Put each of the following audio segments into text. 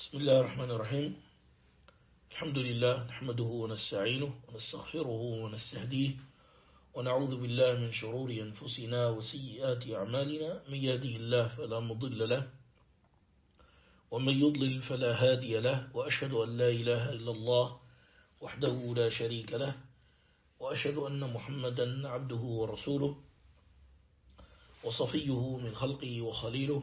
بسم الله الرحمن الرحيم. الحمد لله نحمده ونستعينه ونستغفره ونستهديه ونعوذ بالله من شرور أنفسنا وسيئات أعمالنا. من يهديه الله فلا مضل له ومن يضلل فلا هادي له وأشهد أن لا إله إلا الله وحده لا شريك له وأشهد أن محمدا عبده ورسوله وصفيه من خلقه وخليله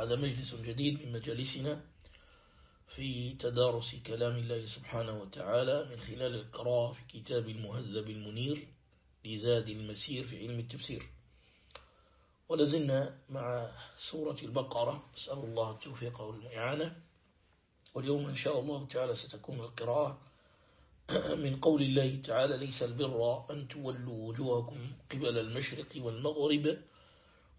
هذا مجلس جديد من مجالسنا في تدارس كلام الله سبحانه وتعالى من خلال القراءة في كتاب المهذب المنير لزاد المسير في علم التفسير. ولزلنا مع سورة البقرة. نسأل الله التوفيق والإعانة واليوم إن شاء الله تعالى ستكون القراءة من قول الله تعالى ليس البر أن تولوا وجوهكم قبل المشرق والمغرب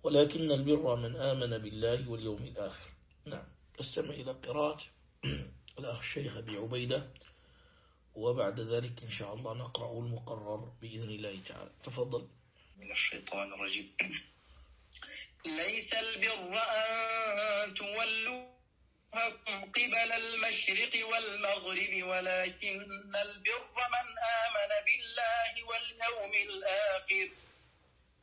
ولكن البر من آمن بالله واليوم الآخر. نعم. استمع إلى قراءة الأخ الشيخ أبي عبيدة وبعد ذلك إن شاء الله نقرأ المقرر بإذن الله تعالى. تفضل. من الشيطان الرجيم. ليس البر أن تولوا قبل المشرق والمغرب ولكن البر من آمن بالله واليوم الآخر.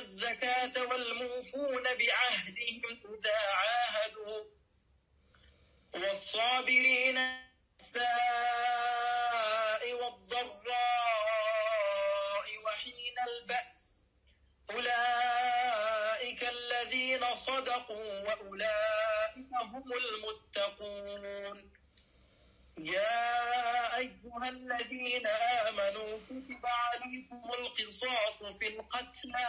الزكاة والموفون بعهدهم إذا عاهدوا. والصابرين الساء والضراء وحين البأس. أولئك الذين صدقوا وأولئك هم المتقون. يا أيها الذين آمنوا كتب عليكم القصاص في القتلى.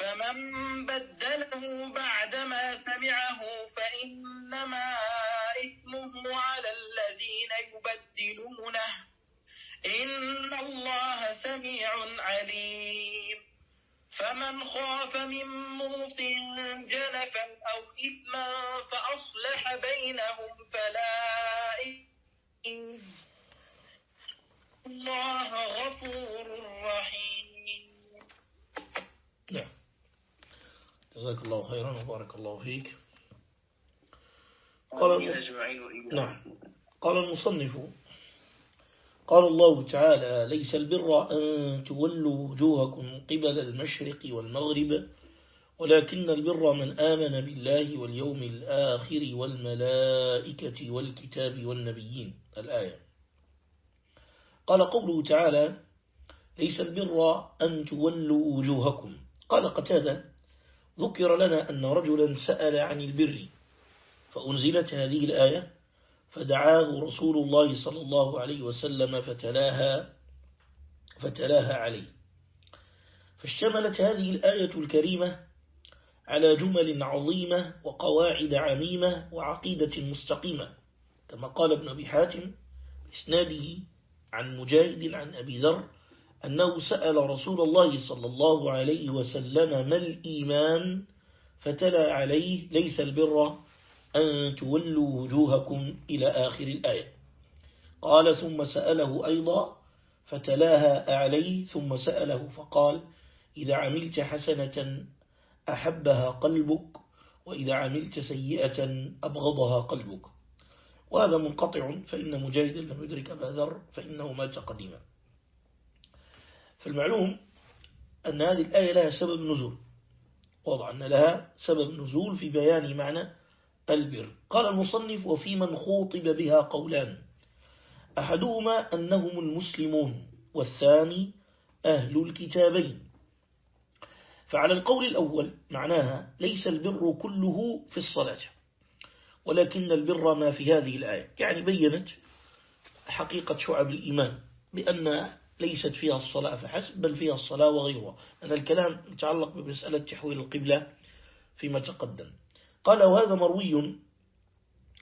فمن بدله بعدما سمعه فإنما إثمه على الذين يبدلونه. إن الله سميع عليم. فمن خاف من موص جنفا أو إثما فأصلح بينهم فلا إثم. الله غفور رحيم نعم جزاك الله خيرا وبارك الله فيك. قال نعم. قال المصنف قال الله تعالى ليس البر أن تولوا وجوهكم قبل المشرق والمغرب ولكن البر من آمن بالله واليوم الآخر والملائكة والكتاب والنبيين. الآية. قال قوله تعالى ليس البر أن تولوا وجوهكم. قال قتادة ذكر لنا أن رجلا سأل عن البر فأنزلت هذه الآية فدعاه رسول الله صلى الله عليه وسلم فتلاها فتلاها عليه. فاشتملت هذه الآية الكريمة على جمل عظيمة وقواعد عميمة وعقيدة مستقيمة كما قال ابن أبي حاتم إسناده عن مجاهد عن أبي ذر أنه سأل رسول الله صلى الله عليه وسلم ما الإيمان؟ فتلا عليه ليس البر أن تولوا وجوهكم إلى آخر الآية. قال ثم سأله أيضا فتلاها عليه ثم سأله فقال إذا عملت حسنة أحبها قلبك وإذا عملت سيئة أبغضها قلبك. وهذا منقطع فإن مجاهدا لم يدرك أبا ذر فإنه مات قديما فالمعلوم أن هذه الآية لها سبب نزول. وضع أن لها سبب نزول في بيان معنى البر. قال المصنف وفي من خوطب بها قولان أحدهما أنهم المسلمون والثاني أهل الكتابين. فعلى القول الأول معناها ليس البر كله في الصلاة ولكن البر ما في هذه الآية. يعني بينت حقيقة شعب الإيمان بأن ليست فيها الصلاة فحسب بل فيها الصلاة وغيرها. أن الكلام يتعلق بمسألة تحويل القبلة فيما تقدم. قال وهذا مروي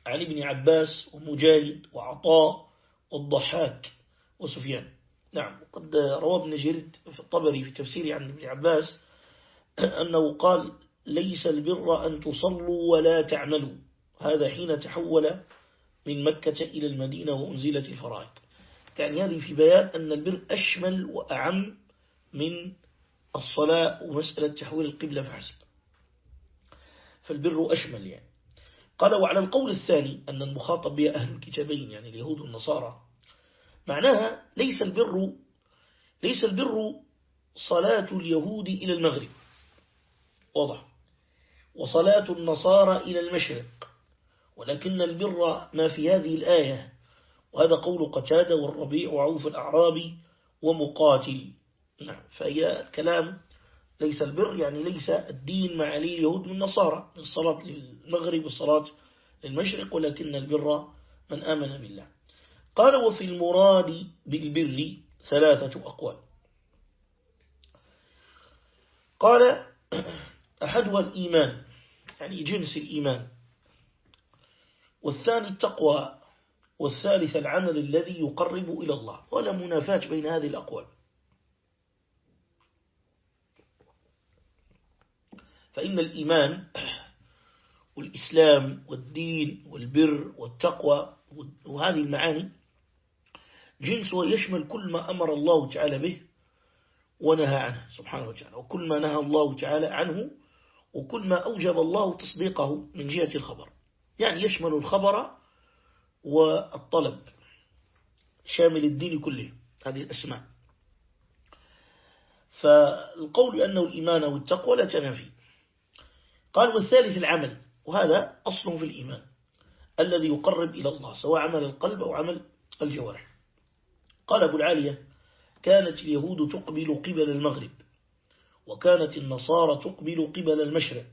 عن ابن عباس ومجاهد وعطاء والضحاك وسفيان. نعم قد روى ابن جرد في الطبري في تفسير عن ابن عباس أنه قال ليس البر أن تصلوا ولا تعملوا. هذا حين تحول من مكة إلى المدينة وأنزلت الفرائض. يعني هذه في بيان أن البر أشمل وأعم من الصلاة ومسألة تحويل القبلة فحسب فالبر أشمل يعني. قال وعلى القول الثاني أن المخاطب بها أهل الكتابين يعني اليهود والنصارى. معناها ليس البر ليس البر صلاة اليهود إلى المغرب. واضح. وصلاة النصارى إلى المشرق. ولكن البر ما في هذه الآية وهذا قول قتادة والربيع وعوف الأعرابي ومقاتل. نعم فهي كلام ليس البر يعني ليس الدين مع علي اليهود من النصارى من الصلاة للمغرب والصلاة للمشرق ولكن البر من آمن بالله. قال وفي المراد بالبر ثلاثة أقوال. قال أحدها الإيمان يعني جنس الإيمان. والثاني التقوى والثالث العمل الذي يقرب إلى الله. ولا منافاة بين هذه الأقوال. فإن الإيمان والإسلام والدين والبر والتقوى وهذه المعاني جنس ويشمل كل ما أمر الله تعالى به ونهى عنه سبحانه وتعالى. وكل ما نهى الله تعالى عنه وكل ما أوجب الله تصديقه من جهة الخبر. يعني يشمل الخبر والطلب شامل الدين كله هذه الأسماء. فالقول أنه الإيمان والتقوى لا تنافي. قال والثالث العمل وهذا أصل في الإيمان الذي يقرب إلى الله سواء عمل القلب أو عمل الجوارح. قال أبو العالية كانت اليهود تقبل قبل المغرب وكانت النصارى تقبل قبل المشرق.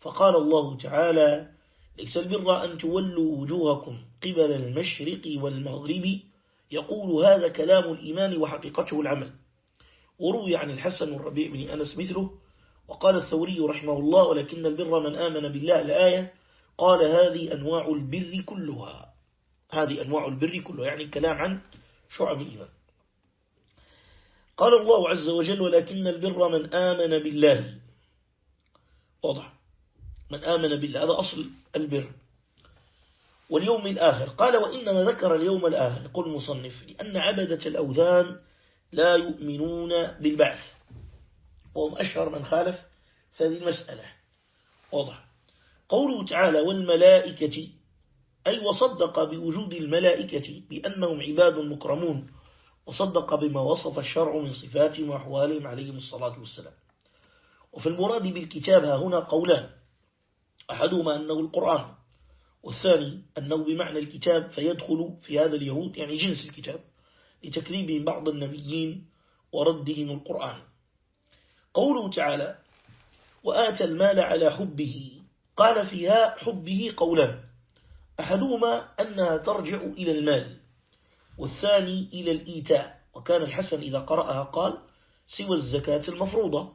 فقال الله تعالى ليس البر أن تولوا وجوهكم قبل المشرق والمغرب. يقول هذا كلام الإيمان وحقيقته العمل. وروي عن الحسن الربيع بن أنس مثله وقال الثوري رحمه الله ولكن البر من آمن بالله الآية قال هذه أنواع البر كلها. هذه أنواع البر كلها يعني كلام عن شعب الإيمان. قال الله عز وجل ولكن البر من آمن بالله. واضح. من آمن بالله هذا أصل البر. واليوم الآخر قال وإنما ذكر اليوم الآخر. يقول المصنف لأن عبدة الأوثان لا يؤمنون بالبعث. وهم أشهر من خالف في هذه المسألة. واضح. قوله تعالى والملائكة أي وصدق بوجود الملائكة بأنهم عباد مكرمون وصدق بما وصف الشرع من صفاتهم وأحوالهم عليهم الصلاة والسلام. وفي المراد بالكتاب هنا قولان أحدهما أنه القرآن والثاني أنه بمعنى الكتاب فيدخل في هذا اليهود يعني جنس الكتاب لتكذيب بعض النبيين وردهم القرآن. قوله تعالى وآتى المال على حبه. قال فيها حبه قولان أحدهما أنها ترجع إلى المال والثاني إلى الإيتاء. وكان الحسن إذا قرأها قال سوى الزكاة المفروضة.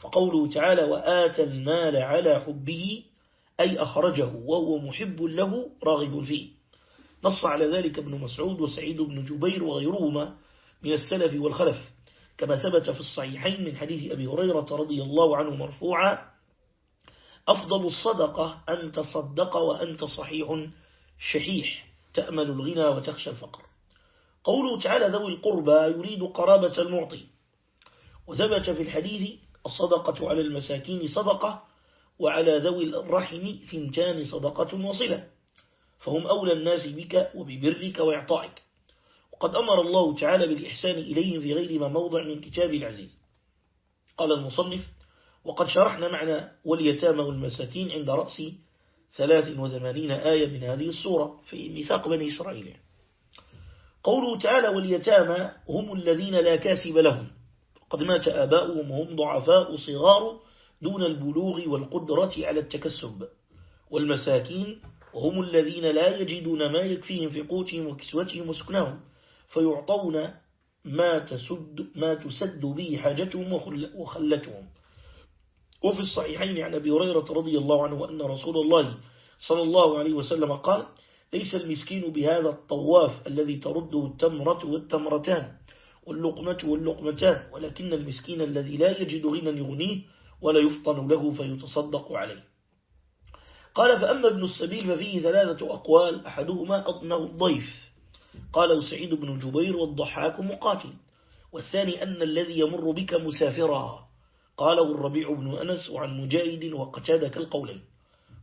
فقوله تعالى وآت المال على حبه أي أخرجه وهو محب له راغب فيه. نص على ذلك ابن مسعود وسعيد بن جبير وغيرهما من السلف والخلف. كما ثبت في الصحيحين من حديث أبي هريرة رضي الله عنه مرفوعا أفضل الصدقة أن تصدق وأنت صحيح شحيح تأمل الغنى وتخشى الفقر. قوله تعالى ذوي القربى يريد قرابة المعطي. وثبت في الحديث الصدقة على المساكين صدقة وعلى ذوي الرحم ثنتان صدقة وصلة فهم أولى الناس بك وببرك وإعطائك. وقد أمر الله تعالى بالإحسان إليهم في غير ما موضع من كتاب العزيز. قال المصنف وقد شرحنا معنى واليتامى والمساكين عند رأس ثلاث وثمانين آية من هذه السورة في ميثاق بني إسرائيل. قوله تعالى واليتامى هم الذين لا كاسب لهم. قد مات آباؤهم وهم ضعفاء صغار دون البلوغ والقدرة على التكسب والمساكين وهم الذين لا يجدون ما يكفيهم في قوتهم وكسوتهم وسكنهم فيعطون ما تسد, ما تسد به حاجتهم وخلتهم. وفي الصحيحين عن أبي هريرة رضي الله عنه أن رسول الله صلى الله عليه وسلم قال ليس المسكين بهذا الطواف الذي ترده التمرة والتمرتان واللقمة واللقمتان ولكن المسكين الذي لا يجد غنى يغنيه ولا يفطن له فيتصدق عليه. قال فأما ابن السبيل ففيه ثلاثة أقوال أحدهما أضنه الضيف. قال سعيد بن جبير والضحاك مقاتل. والثاني أن الذي يمر بك مسافرا. قاله الربيع بن أنس وعن مجاهد وقتاد كالقولين.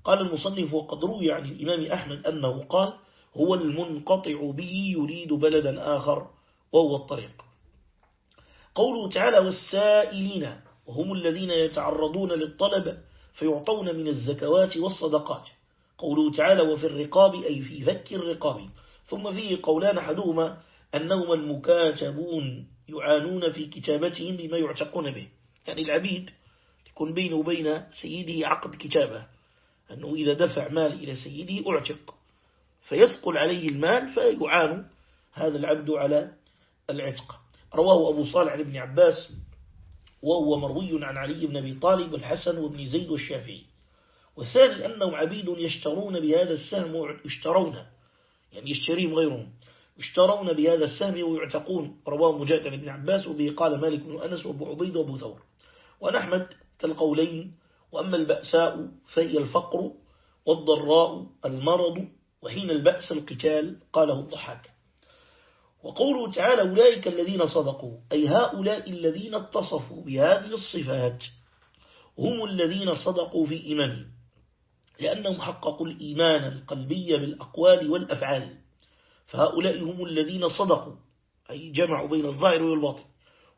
قال المصنف وقد روي عن الإمام أحمد أنه قال هو المنقطع به يريد بلدا آخر وهو الطريق. قوله تعالى والسائلين وهم الذين يتعرضون للطلب فيعطون من الزكوات والصدقات. قوله تعالى وفي الرقاب أي في فك الرقاب. ثم فيه قولان أحدهما أنهما المكاتبون يعانون في كتابتهم بما يعتقون به. يعني العبيد يكون بينه وبين سيده عقد كتابة. أنه إذا دفع مال إلى سيده أعتق. فيثقل عليه المال فيعان هذا العبد على العتق. رواه أبو صالح ابن عباس وهو مروي عن علي بن أبي طالب والحسن وابن زيد والشافعي. والثاني أنهم عبيد يشترون بهذا السهم ويشترون يعني يشتريهم غيرهم يشترون بهذا السهم ويعتقون رواه مجاهد ابن عباس وبه قال مالك بن أنس وأبو عبيد وأبو ثور. ونحمد كالقولين وأما البأساء فهي الفقر والضراء المرض وحين البأس القتال قاله الضحاك. وقوله تعالى أولئك الذين صدقوا أي هؤلاء الذين اتصفوا بهذه الصفات هم الذين صدقوا في إيمانهم لأنهم حققوا الإيمان القلبي بالأقوال والأفعال فهؤلاء هم الذين صدقوا أي جمعوا بين الظاهر والباطن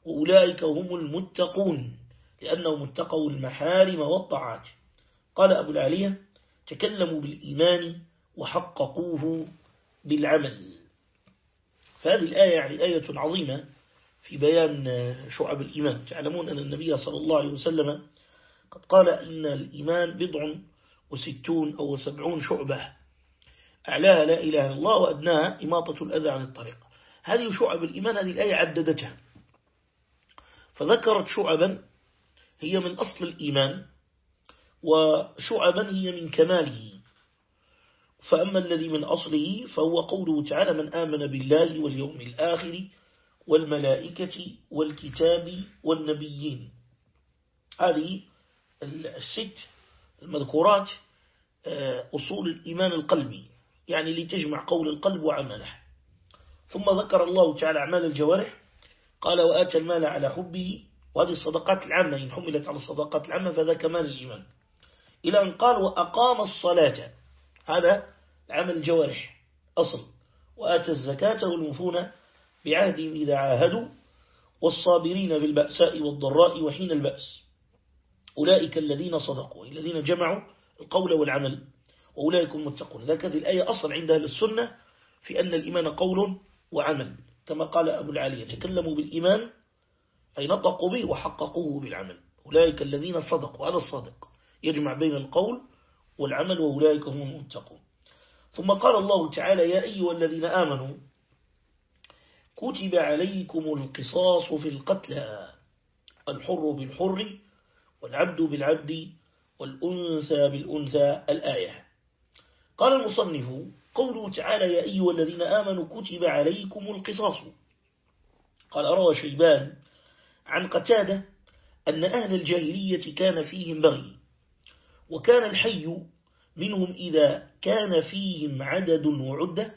وأولئك هم المتقون لأنهم اتقوا المحارم والطاعات. قال أبو العالية تكلموا بالإيمان وحققوه بالعمل. فهذه الآية يعني آية عظيمة في بيان شعب الإيمان. تعلمون أن النبي صلى الله عليه وسلم قد قال إن الإيمان بضع وستون أو سبعون شعبة. أعلاها لا إله إلا الله وأدناها إماطة الأذى عن الطريق. هذه شعب الإيمان هذه الآية عددتها. فذكرت شعبا هي من أصل الإيمان وشعبا هي من كماله. فأما الذي من أصله فهو قوله تعالى من آمن بالله واليوم الآخر والملائكة والكتاب والنبيين. هذه الست المذكورات آه، أصول الإيمان القلبي يعني لتجمع قول القلب وعمله. ثم ذكر الله تعالى أعمال الجوارح قال وآتى المال على حبه. وهذه الصدقات العامة إن حملت على الصدقات العامة فذا كمال الإيمان. إلى أن قال وأقام الصلاة. هذا عمل الجوارح أصل وآتى الزكاة والمفون بعهدهم إذا عاهدوا والصابرين في البأساء والضراء وحين البأس. أولئك الذين صدقوا الذين جمعوا القول والعمل وأولئك المتقون. ذلك هذه الآية أصل عند أهل السنة في أن الإيمان قول وعمل كما قال أبو العالية تكلموا بالإيمان أي نطقوا به وحققوه بالعمل. أولئك الذين صدقوا هذا الصادق يجمع بين القول والعمل وأولئك هم المتقون. ثم قال الله تعالى يا أيها الذين آمنوا كتب عليكم القصاص في القتلى الحر بالحر والعبد بالعبد والأنثى بالأنثى الآية. قال المصنف قوله تعالى يا أيها الذين آمنوا كتب عليكم القصاص. قال أروى شيبان عن قتادة أن أهل الجاهلية كان فيهم بغي وكان الحي منهم إذا كان فيهم عدد وعدة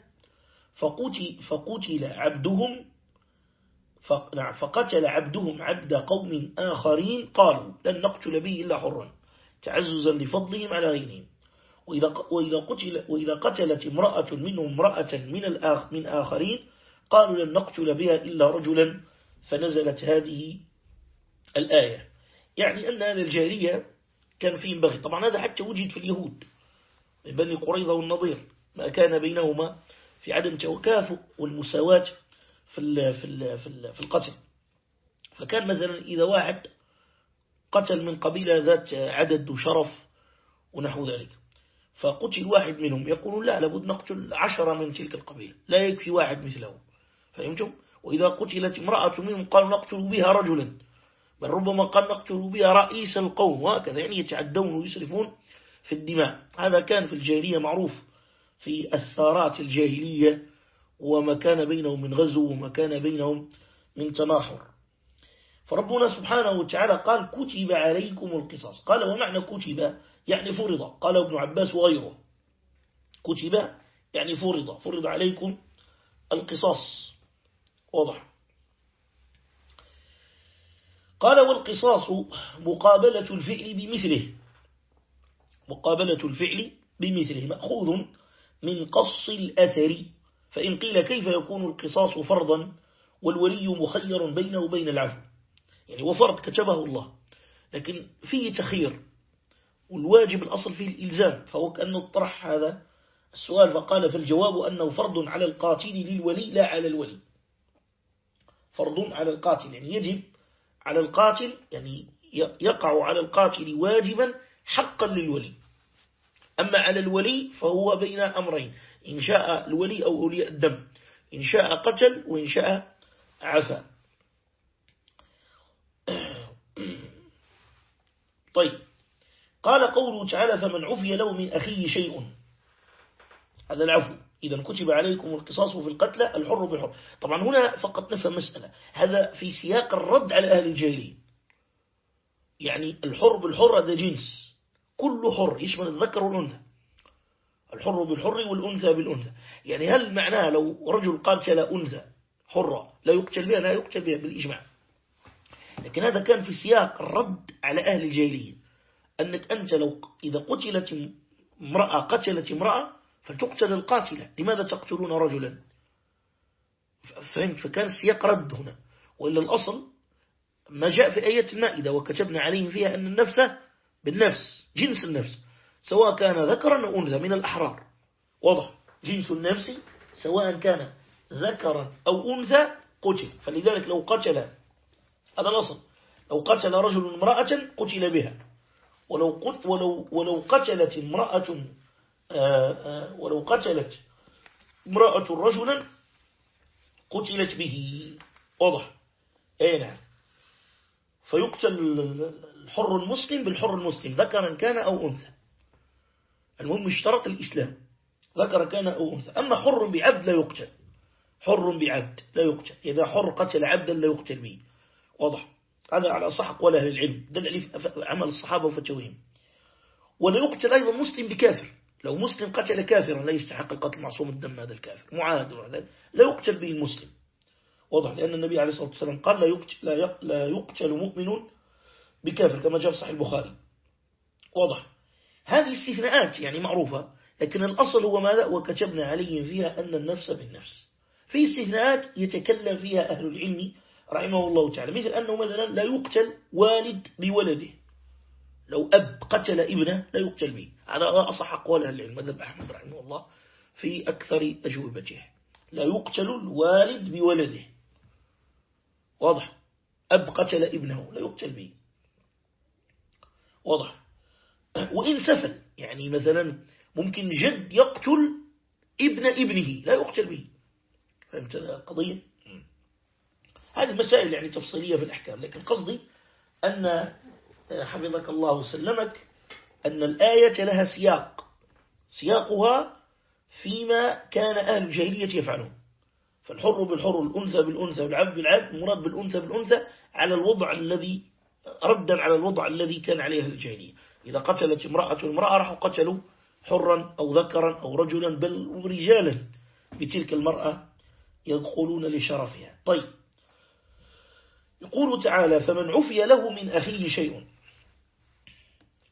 فقتل, فقتل عبدهم نعم، فقتل عبدهم عبد قوم آخرين قالوا لن نقتل به إلا حرا تعززا لفضلهم على غيرهم. وإذا, وإذا, قتل وإذا قتلت امرأة منهم امرأة من, الآخ من آخرين قالوا لن نقتل بها إلا رجلا فنزلت هذه الآية. يعني أن أهل الجاهلية كان فيهم بغي. طبعا هذا حتى وجد في اليهود. بني قريظة والنظير ما كان بينهما في عدم توكافؤ والمساواة في في في القتل. فكان مثلا إذا واحد قتل من قبيلة ذات عدد وشرف ونحو ذلك. فقتل واحد منهم يقولون لا لابد نقتل عشرة من تلك القبيلة لا يكفي واحد مثله. فهمتم؟ وإذا قتلت امرأة منهم قالوا نقتل بها رجلا بل ربما قال نقتل بها رئيس القوم وهكذا يعني يتعدون ويسرفون في الدماء. هذا كان في الجاهلية معروف في الثارات الجاهلية وما كان بينهم من غزو وما كان بينهم من تناحر. فربنا سبحانه وتعالى قال كتب عليكم القصاص قال ومعنى كتب يعني فرض قال ابن عباس وغيره. كتب يعني فرض فرض عليكم القصاص. واضح. قال والقصاص مقابلة الفعل بمثله مقابلة الفعل بمثله مأخوذ من قص الأثر. فإن قيل كيف يكون القصاص فرضا والولي مخير بينه وبين العفو؟ يعني وفرض كتبه الله لكن فيه تخير. والواجب الأصل فيه الإلزام. فهو كأنه طرح هذا السؤال فقال فالجواب أنه فرض على القاتل للولي لا على الولي. فرض على القاتل يعني يجب على القاتل يعني يقع على القاتل واجبا حقا للولي. أما على الولي فهو بين أمرين إن شاء الولي أو أولياء الدم إن شاء قتل وإن شاء عفا. طيب. قال قوله تعالى فمن عفي له من أخيه شيء. هذا العفو. إذا كتب عليكم القصاص في القتلى الحر بالحر. طبعا هنا فقط نفهم مسألة. هذا في سياق الرد على أهل الجاهلية. يعني الحر بالحر هذا جنس. كل حر يشمل الذكر والأنثى. الحر بالحر والأنثى بالأنثى. يعني هل معناها لو رجل قاتل أنثى حرة لا يقتل بها لا يقتل بها بالإجماع. لكن هذا كان في سياق الرد على أهل الجاهلية. أنك أنت لو إذا قتلت امرأة قتلت امرأة فلتقتل القاتلة. لماذا تقتلون رجلا؟ فهمت؟ فكان السياق رد هنا. وإلا الأصل ما جاء في آية المائدة وكتبنا عليهم فيها أن النفس بالنفس جنس النفس سواء كان ذكرا أو أنثى من الأحرار. واضح. جنس النفس سواء كان ذكرا أو أنثى قتل. فلذلك لو قتل هذا الأصل. لو قتل رجل امرأة قتل بها. ولو, قتل ولو, ولو قتلت امرأة آه، آه، ولو قتلت امرأة رجلا قتلت به. واضح. أي نعم. فيقتل الحر المسلم بالحر المسلم ذكرا كان أو أنثى. المهم اشترط الإسلام ذكر كان أو أنثى. أما حر بعبد لا يقتل. حر بعبد لا يقتل. إذا حر قتل عبدا لا يقتل به. واضح. هذا على صح أقوال أهل العلم. دل عمل الصحابة وفتوهم ولا يقتل أيضا مسلم بكافر. لو مسلم قتل كافرا لا يستحق القتل معصوم الدم هذا الكافر. معاهد لا يقتل به المسلم. واضح لأن النبي عليه الصلاة والسلام قال لا يقتل, لا يقتل مؤمن بكافر كما جاء في صحيح البخاري. واضح. هذه استثناءات يعني معروفة لكن الأصل هو ماذا؟ وكتبنا عليهم فيها أن النفس بالنفس. في استثناءات يتكلم فيها أهل العلم رحمه الله تعالى. مثل أنه مثلا لا يقتل والد بولده. لو أب قتل ابنه لا يقتل به. هذا أصح أقوال أهل العلم مذهب أحمد رحمه الله في أكثر أجوبته. لا يقتل الوالد بولده. واضح. أب قتل ابنه لا يقتل به. واضح. وإن سفل يعني مثلا ممكن جد يقتل ابن ابنه لا يقتل به. فهمت القضية؟ هذه مسائل يعني تفصيلية في الأحكام لكن قصدي أن حفظك الله وسلمك أن الآية لها سياق. سياقها فيما كان أهل الجاهلية يفعلون. فالحر بالحر الأنثى بالأنثى والعبد بالعبد المراد بالأنثى بالأنثى على الوضع الذي ردا على الوضع الذي كان عليه الجاهلية. إذا قتلت امرأة امرأة راحوا قتلوا حرا أو ذكرا أو رجلا بل رجالا بتلك المرأة يدخلون لشرفها. طيب. يقول تعالى فمن عفي له من أخيه شيء.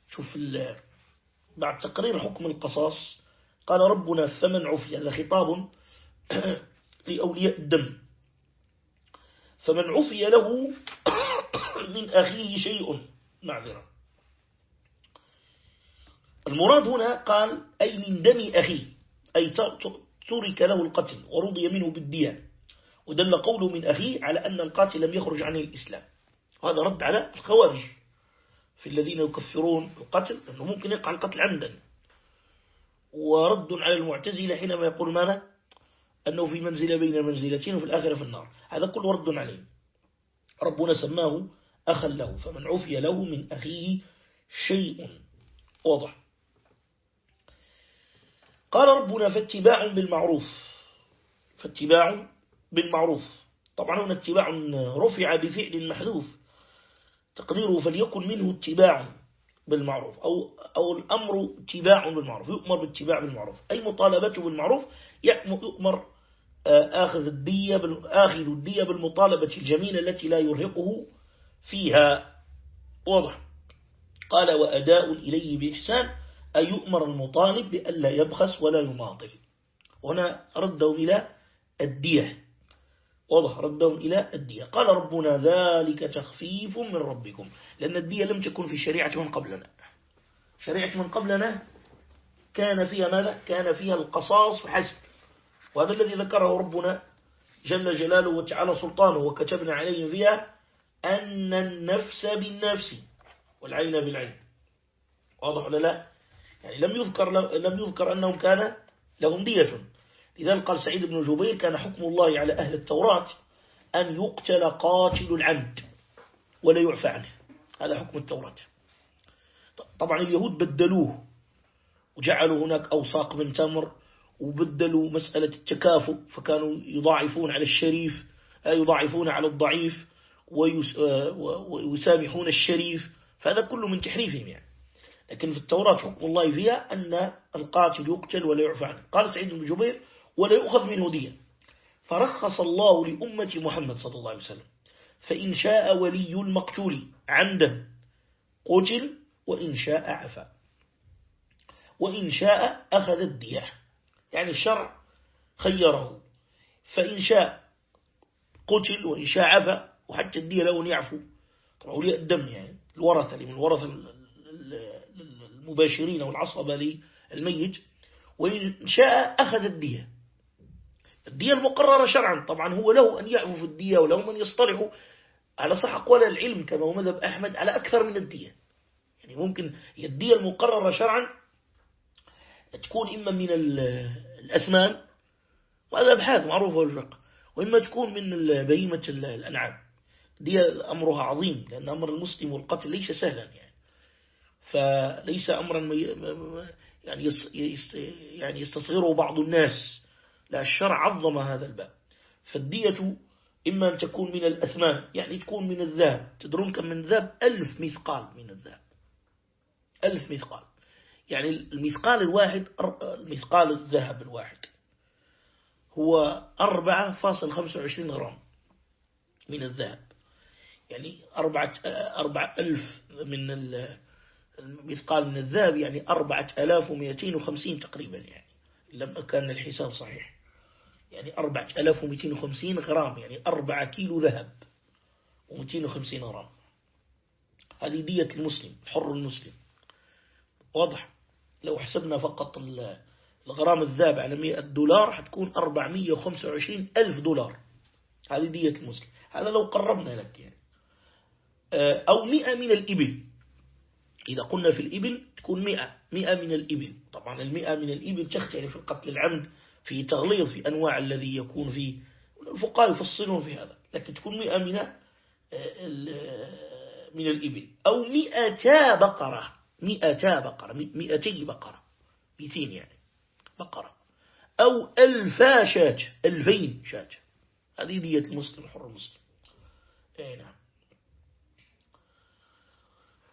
شوف بعد تقرير حكم القصاص قال ربنا فمن عفي هذا خطاب لأولياء الدم. فمن عفي له من أخيه شيء. معذرة. المراد هنا قال أي من دم أخيه. أي ترك له القتل ورضي منه بالدية ودل قوله من أخيه على أن القاتل لم يخرج عن الإسلام. هذا رد على الخوارج. في الذين يكفرون القتل أنه ممكن يقع القتل عمدا. ورد على المعتزلة حينما يقول ماذا؟ أنه في منزلة بين المنزلتين وفي الآخرة في النار. هذا كله رد عليه. ربنا سماه أخا له فمن عفي له من أخيه شيء. واضح. قال ربنا فاتباع بالمعروف. فاتباع بالمعروف. طبعا هنا اتباع رفع بفعل محذوف. تقديره فليكن منه اتباع بالمعروف أو, أو الأمر اتباع بالمعروف. يؤمر باتباع بالمعروف. أي مطالبته بالمعروف يؤمر آخذ الدية آخذ الدية بالمطالبة الجميلة التي لا يرهقه فيها. واضح. قال وأداء إليه بإحسان أي يؤمر المطالب بألا يبخس ولا يماطل. هنا ردهم إلى الدية. واضح. ردهم إلى الدية. قال ربنا ذلك تخفيف من ربكم. لأن الدية لم تكن في شريعة من قبلنا. شريعة من قبلنا كان فيها ماذا؟ كان فيها القصاص فحسب وهذا الذي ذكره ربنا جل جلاله وتعالى سلطانه وكتبنا عليهم فيها أن النفس بالنفس والعين بالعين. واضح ولا لا؟ يعني لم يذكر, لم يذكر أنهم كان لهم دية. لذلك قال سعيد بن جبير كان حكم الله على أهل التوراة أن يقتل قاتل العمد ولا يعفى عنه. هذا حكم التوراة. طبعا اليهود بدلوه وجعلوا هناك أوساق من تمر وبدلوا مسألة التكافؤ فكانوا يضاعفون على الشريف يضاعفون على الضعيف ويسامحون الشريف فهذا كله من تحريفهم يعني. لكن في التوراة حكم الله فيها أن القاتل يقتل ولا يعفى عنه. قال سعيد بن جبير ولا يؤخذ منه دية. فرخص الله لأمة محمد صلى الله عليه وسلم. فإن شاء ولي المقتول عمدا قتل وإن شاء عفى وإن شاء أخذ الدية. يعني الشرع خيره. فإن شاء قتل وإن شاء عفى وحتى الدية له أن يعفو. طبعا أولياء الدم يعني الورثة من الورثة المباشرين والعصبة للميت وإن شاء أخذ الدية. الدية المقررة شرعا. طبعا هو له أن يعفو في الدية وله من يصطلح على صح أقوال العلم كما هو مذهب أحمد على أكثر من الدية. يعني ممكن الدية المقررة شرعا تكون إما من الأثمان وهذا أبحاث معروفة الفقه وإما تكون من بهيمة الأنعام. دي أمرها عظيم لأن أمر المسلم والقتل ليس سهلا يعني. فليس أمرا يعني يعني يستصغره بعض الناس لا الشرع عظم هذا الباب. فالدية إما أن تكون من الأثمان يعني تكون من الذهب. تدرون كم من ذهب؟ ألف مثقال من الذهب. ألف مثقال. يعني المثقال الواحد المثقال الذهب الواحد هو أربعة فاصل خمسة وعشرين غرام من الذهب. يعني أربعة, أربعة ألف من المثقال من الذهب يعني أربعة ألاف ومئتين وخمسين تقريبا يعني لما كان الحساب صحيح. يعني أربعة ألاف ومئتين وخمسين غرام يعني أربعة كيلو ذهب ومئتين وخمسين غرام. هذه دية المسلم الحر المسلم. واضح؟ لو حسبنا فقط الغرام الذهب على 100 دولار حتكون 425 ألف دولار. هذه دية المسلم هذا لو قربنا لك يعني. آه، أو 100 من الإبل. إذا قلنا في الإبل تكون 100 100 من الإبل. طبعا المئة من الإبل تختلف يعني في القتل العمد في تغليظ في أنواع الذي يكون فيه. الفقهاء يفصلون في هذا. لكن تكون مئة من من الإبل. أو مئتا بقرة. مئتا بقرة مئتي بقرة. مئتين يعني. بقرة. أو ألفا شاة ألفين شاة. هذه دية المسلم الحر المسلم. أي نعم.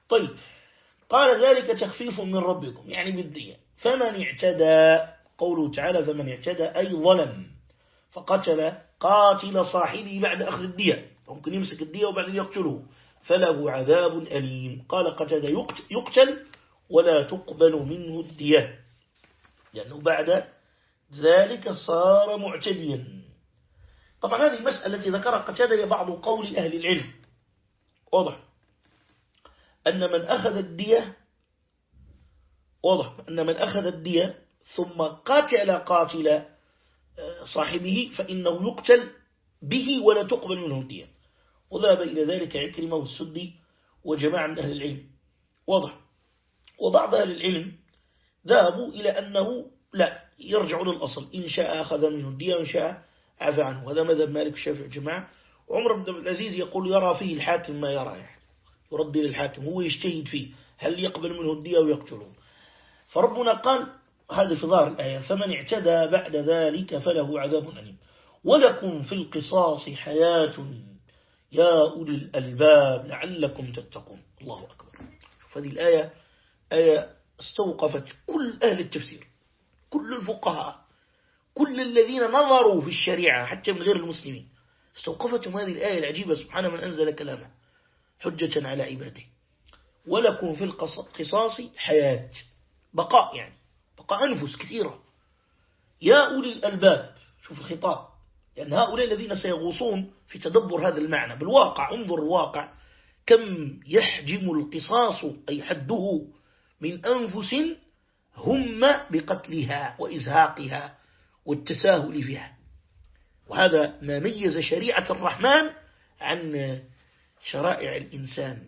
طيب. قال ذلك تخفيف من ربكم. يعني بالدية. فمن اعتدى قوله تعالى فمن اعتدى أي ظلم فقتل قاتل صاحبه بعد أخذ الدية. ممكن يمسك الدية وبعدين يقتله. فله عذاب أليم. قال قتل يقتل ولا تقبل منه الدية. لأنه بعد ذلك صار معتديا. طبعا هذه المسألة التي ذكرها قتادة هي بعض قول أهل العلم. واضح؟ أن من أخذ الدية واضح؟ أن من أخذ الدية ثم قتل قاتل آه، صاحبه فإنه يقتل به ولا تقبل منه الدية. وذهب إلى ذلك عكرمة والسدي وجماعة من أهل العلم. واضح. وبعض أهل العلم ذهبوا إلى أنه لا يرجع للأصل إن شاء أخذ منه الدية وإن شاء عفى عنه. وهذا مذهب مالك الشافعي الجماعة وعمر بن عبد العزيز يقول يرى فيه الحاكم ما يرى يعني. يرد للحاكم هو يجتهد فيه. هل يقبل منه الدية ويقتله فربنا قال هذا في ظاهر الآية فمن اعتدى بعد ذلك فله عذاب أليم. ولكم في القصاص حياة يا أولي الألباب لعلكم تتقون. الله أكبر. شوف هذه الآية آية استوقفت كل أهل التفسير كل الفقهاء كل الذين نظروا في الشريعة حتى من غير المسلمين. استوقفتهم هذه الآية العجيبة سبحانه من أنزل كلامه حجة على عباده. ولكم في القصاص حياة بقاء يعني بقاء أنفس كثيرة. يا أولي الألباب شوف الخطاب. لأن هؤلاء الذين سيغوصون في تدبر هذا المعنى. بالواقع انظر الواقع. كم يحجم القصاص أي حده من أنفس هم بقتلها وإزهاقها والتساهل فيها. وهذا ما ميز شريعة الرحمن عن شرائع الإنسان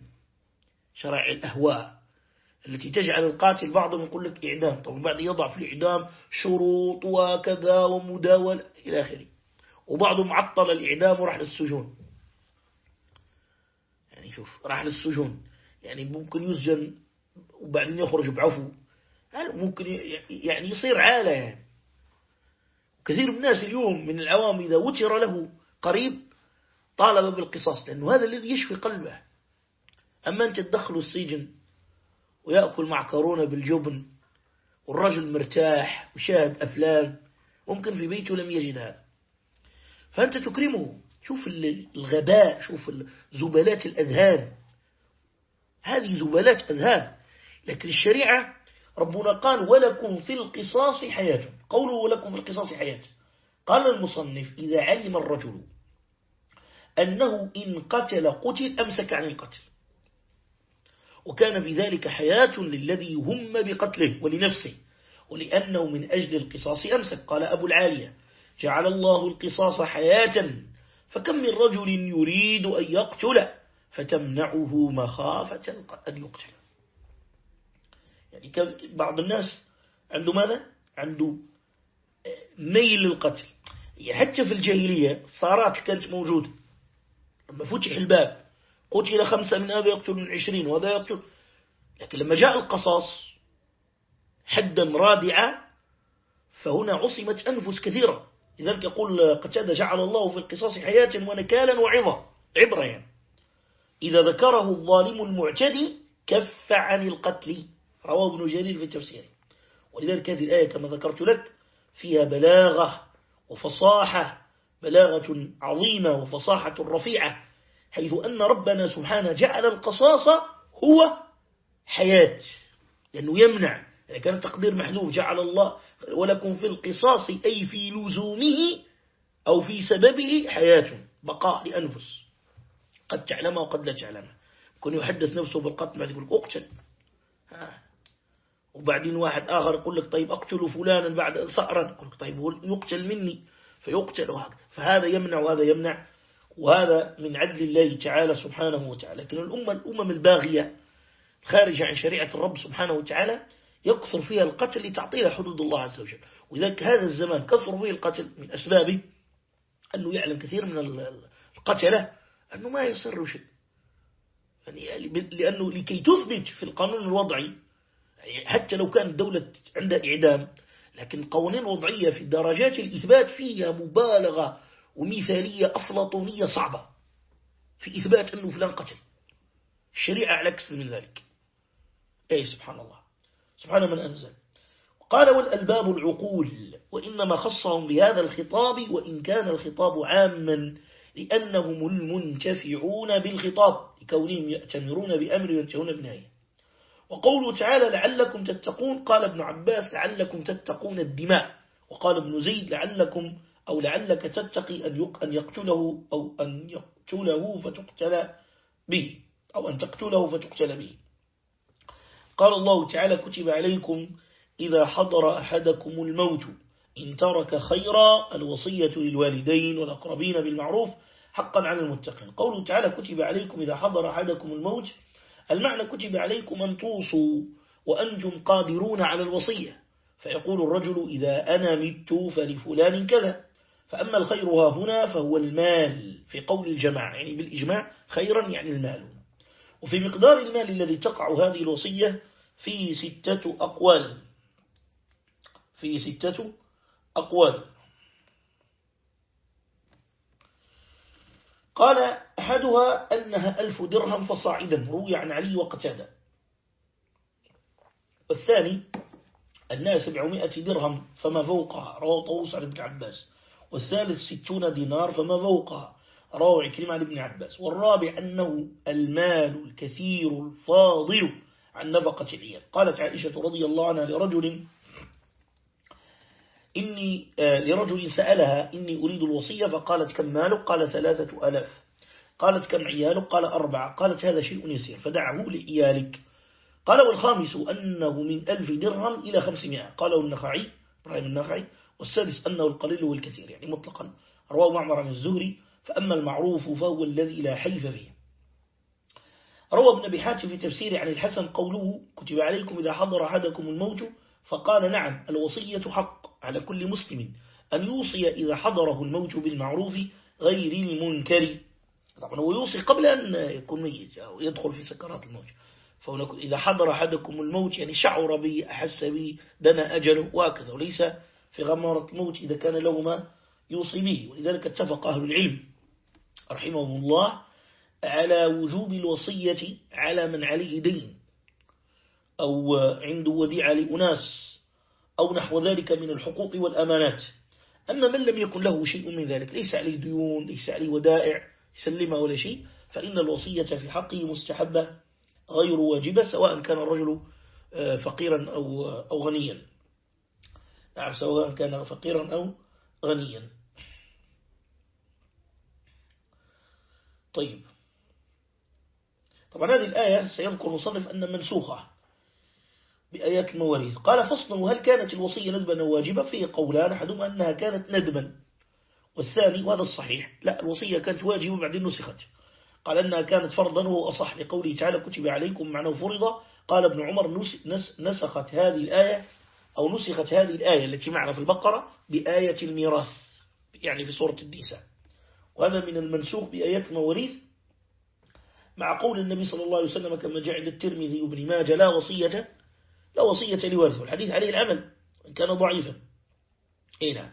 شرائع الأهواء التي تجعل القاتل بعضهم يقول لك إعدام. طبعا بعد يضع في الإعدام شروط وكذا ومداولة إلى آخره. وبعضهم عطل الإعدام وراح للسجون يعني شوف راح للسجون يعني ممكن يسجن وبعدين يخرج بعفو. ممكن يعني يصير عالة يعني. كثير من الناس اليوم من العوام إذا وتر له قريب طالب بالقصاص لأنه هذا الذي يشفي قلبه. أما أنت تدخل السجن ويأكل معكرونة بالجبن والرجل مرتاح وشاهد أفلام ممكن في بيته لم يجد هذا. فأنت تكرمه. شوف الغباء شوف زبالات الأذهان. هذه زبالات أذهان. لكن الشريعة ربنا قال ولكم في القصاص حياة. قوله ولكم في القصاص حياة. قال المصنف إذا علم الرجل أنه إن قتل قتل أمسك عن القتل. وكان في ذلك حياة للذي هم بقتله ولنفسه ولأنه من أجل القصاص أمسك. قال أبو العالية جعل الله القصاص حياة فكم من رجل يريد أن يقتل فتمنعه مخافة أن يقتل. يعني بعض الناس عنده ماذا؟ عنده ميل للقتل. حتى في الجاهلية الثارات كانت موجودة. لما فتح الباب قتل خمسة من هذا يقتل من عشرين وهذا يقتل. لكن لما جاء القصاص حدا رادعا فهنا عصمت أنفس كثيرة. لذلك يقول قتادة جعل الله في القصاص حياة ونكالا وعظة عبرة يعني. إذا ذكره الظالم المعتدي كف عن القتل. رواه ابن جرير في تفسيره ولذلك هذه الآية كما ذكرت لك فيها بلاغة وفصاحة بلاغة عظيمة وفصاحة رفيعة حيث أن ربنا سبحانه جعل القصاص هو حياة لأنه يمنع يعني كان التقدير محذوف جعل الله ولكم في القصاص أي في لزومه أو في سببه حياة بقاء لأنفس. قد تعلمها وقد لا تعلمها يكون يحدث نفسه بالقتل بعد يقول أقتل. وبعدين واحد آخر يقول لك طيب أقتل فلانا بعد ثأرا يقول لك طيب يقتل مني فيقتل وهكذا. فهذا يمنع وهذا يمنع. وهذا من عدل الله تعالى سبحانه وتعالى. لكن الأمة الأمم الباغية خارجة عن شريعة الرب سبحانه وتعالى يكثر فيها القتل لتعطيل حدود الله عز وجل. وذلك هذا الزمان كثر فيه القتل من أسبابه أنه يعلم كثير من القتلة أنه ما يصر شيء. يعني لأنه لكي تثبت في القانون الوضعي يعني حتى لو كانت الدولة عندها إعدام لكن قوانين وضعية في درجات الإثبات فيها مبالغة ومثالية أفلاطونية صعبة في إثبات أنه فلان قتل. الشريعة على من ذلك. أي سبحان الله. سبحان من أنزل. قال والألباب العقول وإنما خصهم بهذا الخطاب وإن كان الخطاب عاما لأنهم المنتفعون بالخطاب لكونهم يأتمرون بأمر وينتهون بنهاية وقوله تعالى لعلكم تتقون قال ابن عباس لعلكم تتقون الدماء وقال ابن زيد لعلكم أو لعلك تتقي أن يقتله أو أن يقتله فتقتل به أو أن تقتله فتقتل به قال الله تعالى كتب عليكم إذا حضر أحدكم الموت إن ترك خيرا الوصية للوالدين والأقربين بالمعروف حقا على المتقين. قوله تعالى كتب عليكم إذا حضر أحدكم الموت. المعنى كتب عليكم أن توصوا وأنتم قادرون على الوصية. فيقول الرجل إذا أنا مت فلفلان كذا. فأما الخير ها هنا فهو المال. في قول الجماعة يعني بالإجماع خيرا يعني المال. وفي مقدار المال الذي تقع هذه الوصية في ستة أقوال. في ستة أقوال. قال أحدها أنها ألف درهم فصاعدا روي عن علي وقتادة. والثاني أنها سبعمائة درهم فما فوقها رواه طوس عن ابن عباس. والثالث ستون دينار فما فوقها رواه عكرمة عن ابن عباس. والرابع أنه المال الكثير الفاضل. عن نفقة العيال قالت عائشة رضي الله عنها لرجل إني آه، لرجل سألها إني أريد الوصية فقالت كم مالك؟ قال ثلاثة ألاف. قالت كم عيالك؟ قال أربعة. قالت هذا شيء يسير فدعه لإيالك قال والخامس أنه من ألف درهم إلى خمسمائة. قاله النخعي إبراهيم النخعي والسادس أنه القليل والكثير يعني مطلقا. رواه معمر عن الزهري فأما المعروف فهو الذي لا حيف فيه. روى ابن أبي حاتم في تفسيره عن الحسن قوله كتب عليكم إذا حضر أحدكم الموت فقال نعم الوصية حق على كل مسلم أن يوصي إذا حضره الموت بالمعروف غير المنكر. طبعا هو يوصي قبل أن يكون ميت أو يدخل في سكرات الموت. فهناك إذا حضر أحدكم الموت يعني شعر به أحس به دنا أجله وهكذا. وليس في غمارة الموت إذا كان له ما يوصي به. ولذلك اتفق أهل العلم رحمهم الله على وجوب الوصية على من عليه دين أو عنده وديعة لأناس أو نحو ذلك من الحقوق والأمانات. أما من لم يكن له شيء من ذلك ليس عليه ديون ليس عليه ودائع يسلمها ولا شيء فإن الوصية في حقه مستحبة غير واجبة سواء كان الرجل آه، فقيرا أو, أو غنيا. نعم سواء كان فقيرا أو غنيا. طيب. طبعا هذه الآية سيذكر مصنف أن منسوخة بآيات المواريث. قال فصل وهل كانت الوصية ندبا واجبة؟ فيه قولان أحدهما أنها كانت ندبا والثاني وهذا الصحيح. لا الوصية كانت واجبة بعدين نسخت. قال أنها كانت فرضا وهو أصح لقوله تعالى كتب عليكم معناه فرضا قال ابن عمر نسخت هذه الآية أو نسخت هذه الآية التي معنا في البقرة بآية الميراث يعني في سورة النساء. وهذا من المنسوخ بآيات المواريث مع قول النبي صلى الله عليه وسلم كما جعل الترمذي وابن ماجه لا وصية لا وصية لوارث والحديث عليه العمل إن كان ضعيفا. إيه نعم.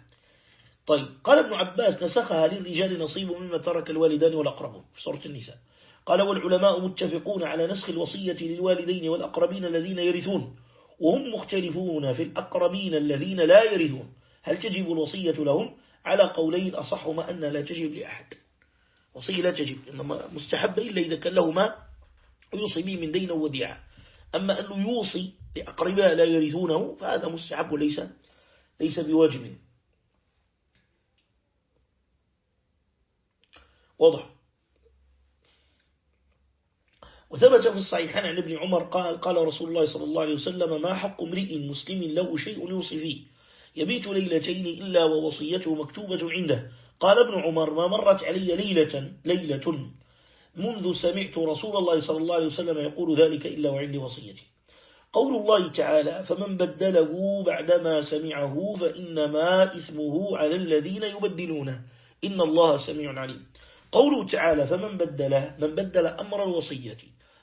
طيب قال ابن عباس نسخها للرجال نصيب مما ترك الوالدان والأقربون. في سورة النساء. قال والعلماء متفقون على نسخ الوصية للوالدين والأقربين الذين يرثون وهم مختلفون في الأقربين الذين لا يرثون. هل تجب الوصية لهم؟ على قولين أصحهما أن لا تجب لأحد. وصية لا تجب إنما مستحب إلا إذا كان له ما يوصي به من دين وديعة. أما أنه يوصي لأقرباء لا يرثونه فهذا مستحب ليس ليس بواجب. واضح. وثبت في الصحيحين عن ابن عمر قال قال رسول الله صلى الله عليه وسلم ما حق امرئ مسلم له شيء يوصي فيه؟ يبيت ليلتين إلا ووصيته مكتوبة عنده قال ابن عمر ما مرت علي ليلة ليلة منذ سمعت رسول الله صلى الله عليه وسلم يقول ذلك إلا وعندي وصيتي. قول الله تعالى فمن بدله بعدما سمعه فإنما اسمه على الذين يبدلونه. إن الله سميع عليم. قوله تعالى فمن بدله من بدل أمر الوصية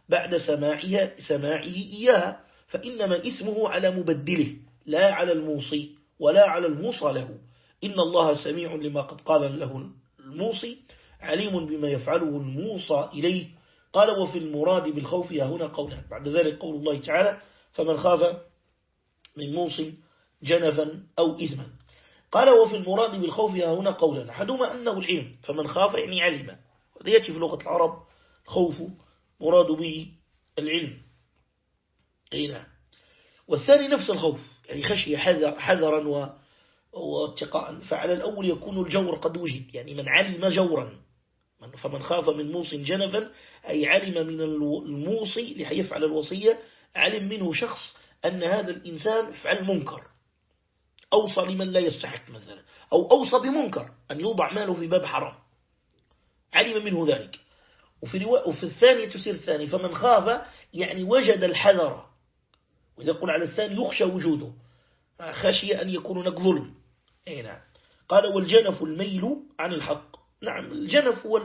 بعد سماعها سماعه إياها فإنما اسمه على مبدله لا على الموصي ولا على الموصى له. إن الله سميع لما قد قال له الموصي عليم بما يفعله الموصى إليه. قال وفي المراد بالخوف هنا قولا. بعد ذلك قول الله تعالى فمن خاف من موصي جنفا أو إثما. قال وفي المراد بالخوف هنا قولا. أحدهما أنه العلم فمن خاف يعني علم. وهذا في لغة العرب خوف مراد به العلم. أي نعم. والثاني نفس الخوف يعني خشية حذرا واتقاء فعلى الأول يكون الجور قد وجد. يعني من علم جورا. فمن خاف من موص جنفا أي علم من الموصي ليفعل الوصية. علم منه شخص أن هذا الإنسان فعل منكر. أوصى لمن لا يستحق مثلا. أو أوصى بمنكر أن يوضع ماله في باب حرام. علم منه ذلك. وفي, وفي الثانية تسير الثاني فمن خاف يعني وجد الحذر. وإذا قل على الثاني يخشى وجوده. خشي أن يكون هناك ظلم. أي نعم. قال والجنف الميل عن الحق. نعم الجنف هو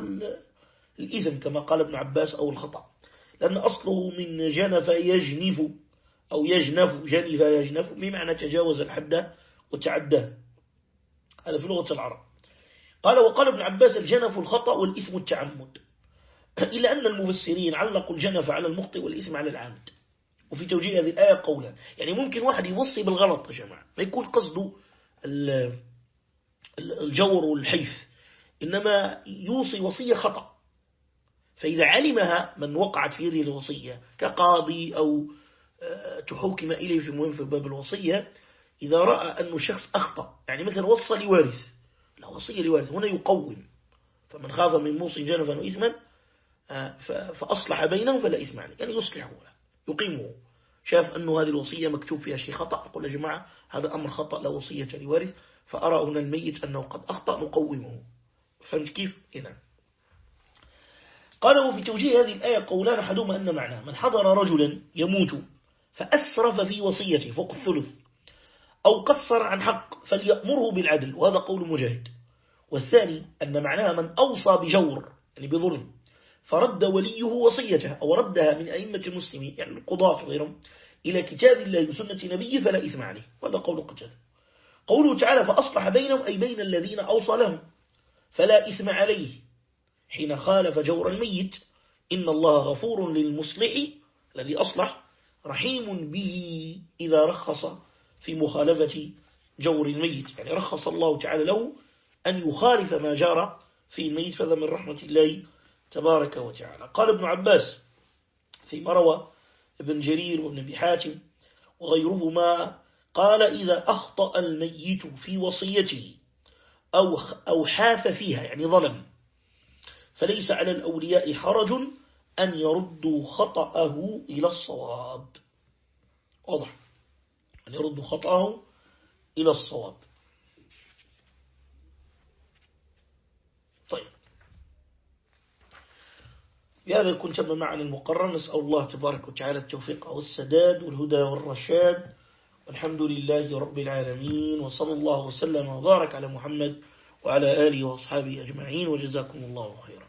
الإذن كما قال ابن عباس أو الخطأ. لأن أصله من جنف يجنف أو يجنف جنف يجنف بمعنى تجاوز الحد وتعدى هذا في لغة العرب. قال وقال ابن عباس الجنف الخطأ والإثم التعمد. إلا أن المفسرين علقوا الجنف على المخطئ والإثم على العامد وفي توجيه هذه الآية قولا. يعني ممكن واحد يوصي بالغلط يا جماعة ما يكون قصده الجور والحيث. إنما يوصي وصية خطأ. فإذا علمها من وقعت في هذه الوصية كقاضي أو آه، تحوكم إليه في مهم في باب الوصية إذا رأى أن الشخص أخطأ يعني مثلا وصى لوارث. لا وصية لوارث. هنا يقوم. فمن خاف من موصي جنفا وإثما آه، فأصلح بينهم فلا إثم عليه. يعني يصلحه يقيمه. شاف أنه هذه الوصية مكتوب فيها شيء خطأ يقول يا جماعة هذا أمر خطأ لا وصية لوارث فأرى هنا الميت أنه قد أخطأ نقومه فهمت كيف؟ هنا قال وفي توجيه هذه الآية قولان أحدهما أن معناه من حضر رجلا يموت فأسرف في وصيته فوق الثلث أو قصر عن حق فليأمره بالعدل وهذا قول مجاهد. والثاني أن معناها من أوصى بجور يعني بظلم. فرد وليه وصيته أو ردها من أئمة المسلمين يعني القضاة وغيرهم إلى كتاب الله وسنة نبيه فلا إثم عليه. وهذا قول قتادة قوله تعالى فأصلح بينهم أي بين الذين أوصى لهم فلا إثم عليه. حين خالف جور الميت إن الله غفور للمصلح الذي أصلح رحيم به إذا رخص في مخالفة جور الميت. يعني رخص الله تعالى له أن يخالف ما جرى في الميت فذا من رحمة الله تبارك وتعالى. قال ابن عباس فيما روى ابن جرير وابن أبي حاتم وغيرهما قال إذا أخطأ الميت في وصيته أو, أو حاف فيها يعني ظلم فليس على الأولياء حرج أن يردوا خطأه إلى الصواب. واضح؟ أن يردوا خطأه إلى الصواب طيب بهذا يكون تم معنا المقرر نسأل الله تبارك وتعالى التوفيق والسداد والهدى والرشاد. والحمد لله رب العالمين. وصلى الله وسلم وبارك على محمد وعلى آله وأصحابه أجمعين. وجزاكم الله خيرا.